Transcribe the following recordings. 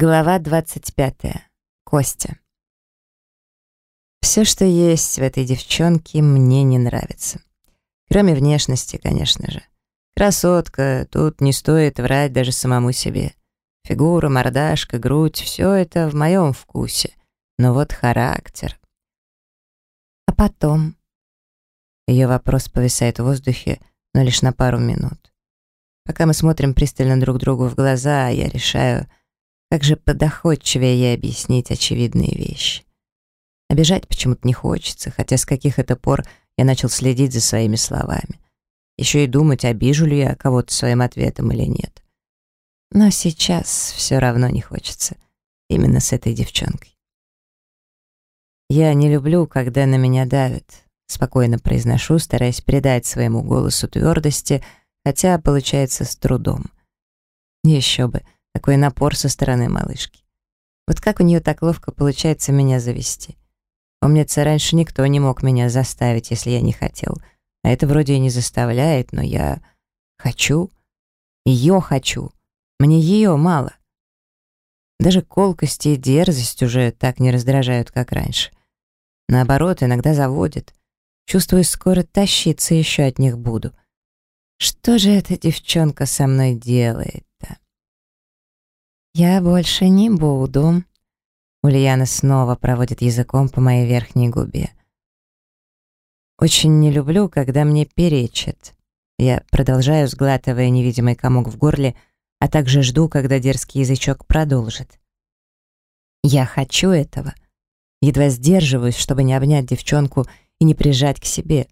Глава 25. Костя. Все, что есть в этой девчонке, мне не нравится. Кроме внешности, конечно же. Красотка, тут не стоит врать даже самому себе. Фигура, мордашка, грудь — все это в моем вкусе. Но вот характер. А потом? Ее вопрос повисает в воздухе, но лишь на пару минут. Пока мы смотрим пристально друг другу в глаза, я решаю — как же подоходчивее ей объяснить очевидные вещи. Обижать почему-то не хочется, хотя с каких это пор я начал следить за своими словами. Еще и думать, обижу ли я кого-то своим ответом или нет. Но сейчас все равно не хочется. Именно с этой девчонкой. «Я не люблю, когда на меня давят», — спокойно произношу, стараясь придать своему голосу твердости, хотя получается с трудом. Еще бы — такой напор со стороны малышки. Вот как у нее так ловко получается меня завести. Помнится, раньше никто не мог меня заставить, если я не хотел. А это вроде и не заставляет, но я хочу. Ее хочу. Мне ее мало. Даже колкости и дерзость уже так не раздражают, как раньше. Наоборот, иногда заводят. Чувствую, скоро тащиться еще от них буду. Что же эта девчонка со мной делает? «Я больше не буду». Ульяна снова проводит языком по моей верхней губе. «Очень не люблю, когда мне перечат». Я продолжаю, сглатывая невидимый комок в горле, а также жду, когда дерзкий язычок продолжит. «Я хочу этого». Едва сдерживаюсь, чтобы не обнять девчонку и не прижать к себе,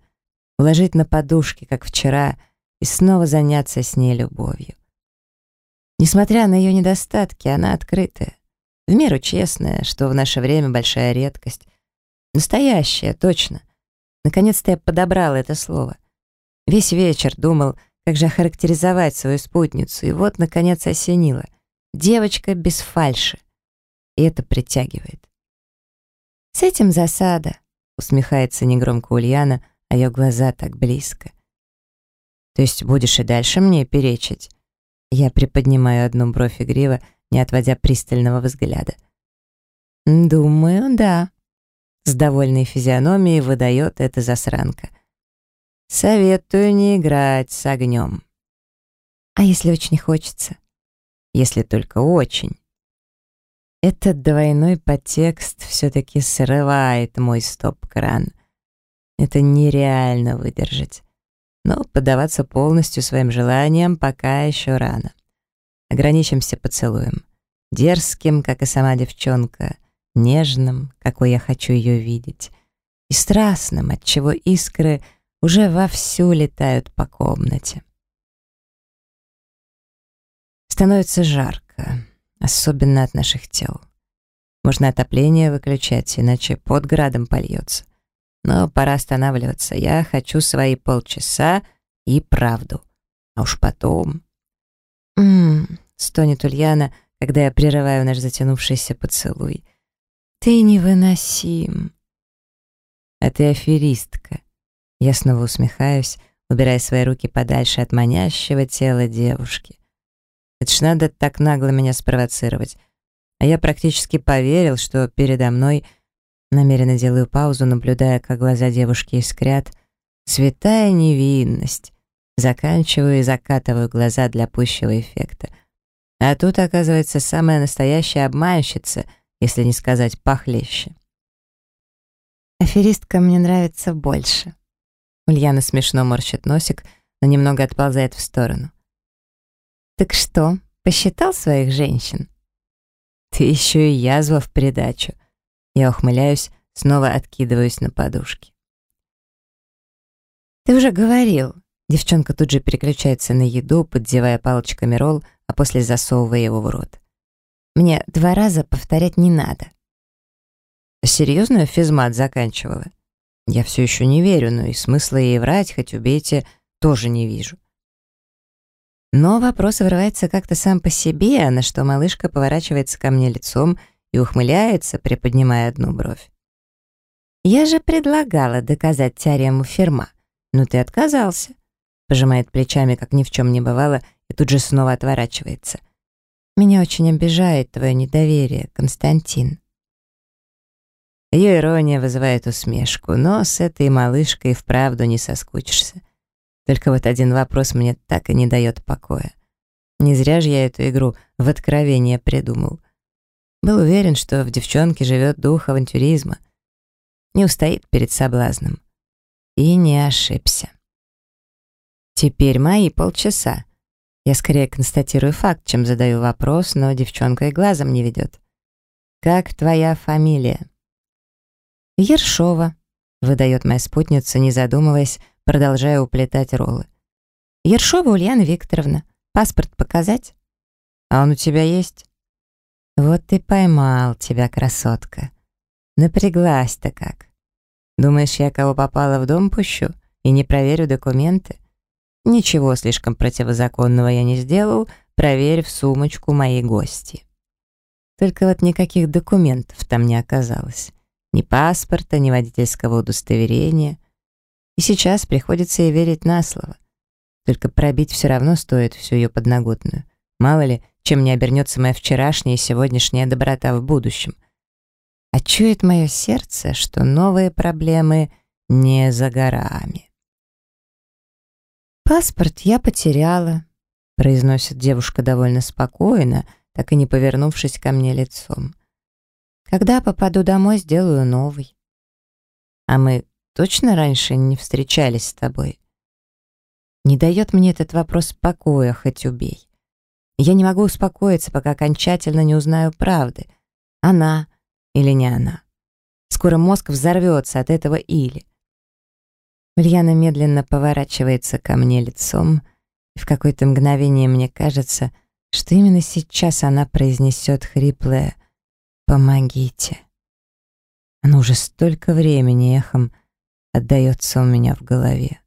уложить на подушки, как вчера, и снова заняться с ней любовью. Несмотря на ее недостатки, она открытая, в меру честная, что в наше время большая редкость. Настоящая, точно. Наконец-то я подобрал это слово. Весь вечер думал, как же охарактеризовать свою спутницу, и вот, наконец, осенило. Девочка без фальши. И это притягивает. «С этим засада», — усмехается негромко Ульяна, а ее глаза так близко. «То есть будешь и дальше мне перечить?» Я приподнимаю одну бровь игриво, не отводя пристального взгляда. «Думаю, да», — с довольной физиономией выдает эта засранка. «Советую не играть с огнем». «А если очень хочется?» «Если только очень». Этот двойной подтекст все-таки срывает мой стоп-кран. Это нереально выдержать но поддаваться полностью своим желаниям пока еще рано. Ограничимся поцелуем. Дерзким, как и сама девчонка, нежным, какой я хочу ее видеть, и страстным, отчего искры уже вовсю летают по комнате. Становится жарко, особенно от наших тел. Можно отопление выключать, иначе под градом польется. Но пора останавливаться. Я хочу свои полчаса и правду. А уж потом... «Ммм», — стонет Ульяна, когда я прерываю наш затянувшийся поцелуй. «Ты невыносим». «А ты аферистка». Я снова усмехаюсь, убирая свои руки подальше от манящего тела девушки. Это ж надо так нагло меня спровоцировать. А я практически поверил, что передо мной Намеренно делаю паузу, наблюдая, как глаза девушки искрят. Святая невинность. Заканчиваю и закатываю глаза для пущего эффекта. А тут, оказывается, самая настоящая обманщица, если не сказать похлеще. Аферистка мне нравится больше. Ульяна смешно морщит носик, но немного отползает в сторону. «Так что, посчитал своих женщин?» «Ты еще и язва в придачу», я ухмыляюсь, снова откидываюсь на подушки. «Ты уже говорил». Девчонка тут же переключается на еду, поддевая палочками ролл, а после засовывая его в рот. «Мне два раза повторять не надо». Серьезно физмат заканчивала? Я все еще не верю, но и смысла ей врать, хоть убейте, тоже не вижу. Но вопрос вырывается как-то сам по себе, на что малышка поворачивается ко мне лицом и ухмыляется, приподнимая одну бровь. «Я же предлагала доказать теорему Ферма, но ты отказался», пожимает плечами, как ни в чем не бывало, и тут же снова отворачивается. Меня очень обижает твое недоверие, Константин. Ее ирония вызывает усмешку, но с этой малышкой вправду не соскучишься. Только вот один вопрос мне так и не дает покоя. Не зря же я эту игру в откровение придумал. Был уверен, что в девчонке живет дух авантюризма. Не устоит перед соблазном. И не ошибся. Теперь мои полчаса. Я скорее констатирую факт, чем задаю вопрос, но девчонка и глазом не ведет. «Как твоя фамилия?» «Ершова», — выдает моя спутница, не задумываясь, продолжая уплетать роллы. «Ершова Ульяна Викторовна. Паспорт показать?» «А он у тебя есть?» «Вот ты поймал тебя, красотка. Напряглась-то как. Думаешь, я кого попала в дом пущу и не проверю документы? Ничего слишком противозаконного я не сделал, проверь в сумочку моей гости». Только вот никаких документов там не оказалось. Ни паспорта, ни водительского удостоверения. И сейчас приходится ей верить на слово. Только пробить все равно стоит всю ее подноготную. Мало ли, чем не обернется моя вчерашняя и сегодняшняя доброта в будущем. А чует мое сердце, что новые проблемы не за горами. «Паспорт я потеряла», — произносит девушка довольно спокойно, так и не повернувшись ко мне лицом. Когда попаду домой, сделаю новый. А мы точно раньше не встречались с тобой? Не дает мне этот вопрос покоя, хоть убей. Я не могу успокоиться, пока окончательно не узнаю правды. Она или не она. Скоро мозг взорвется от этого «или». Ульяна медленно поворачивается ко мне лицом, и в какое-то мгновение мне кажется, что именно сейчас она произнесет хриплое Помогите. Оно уже столько времени эхом отдается у меня в голове.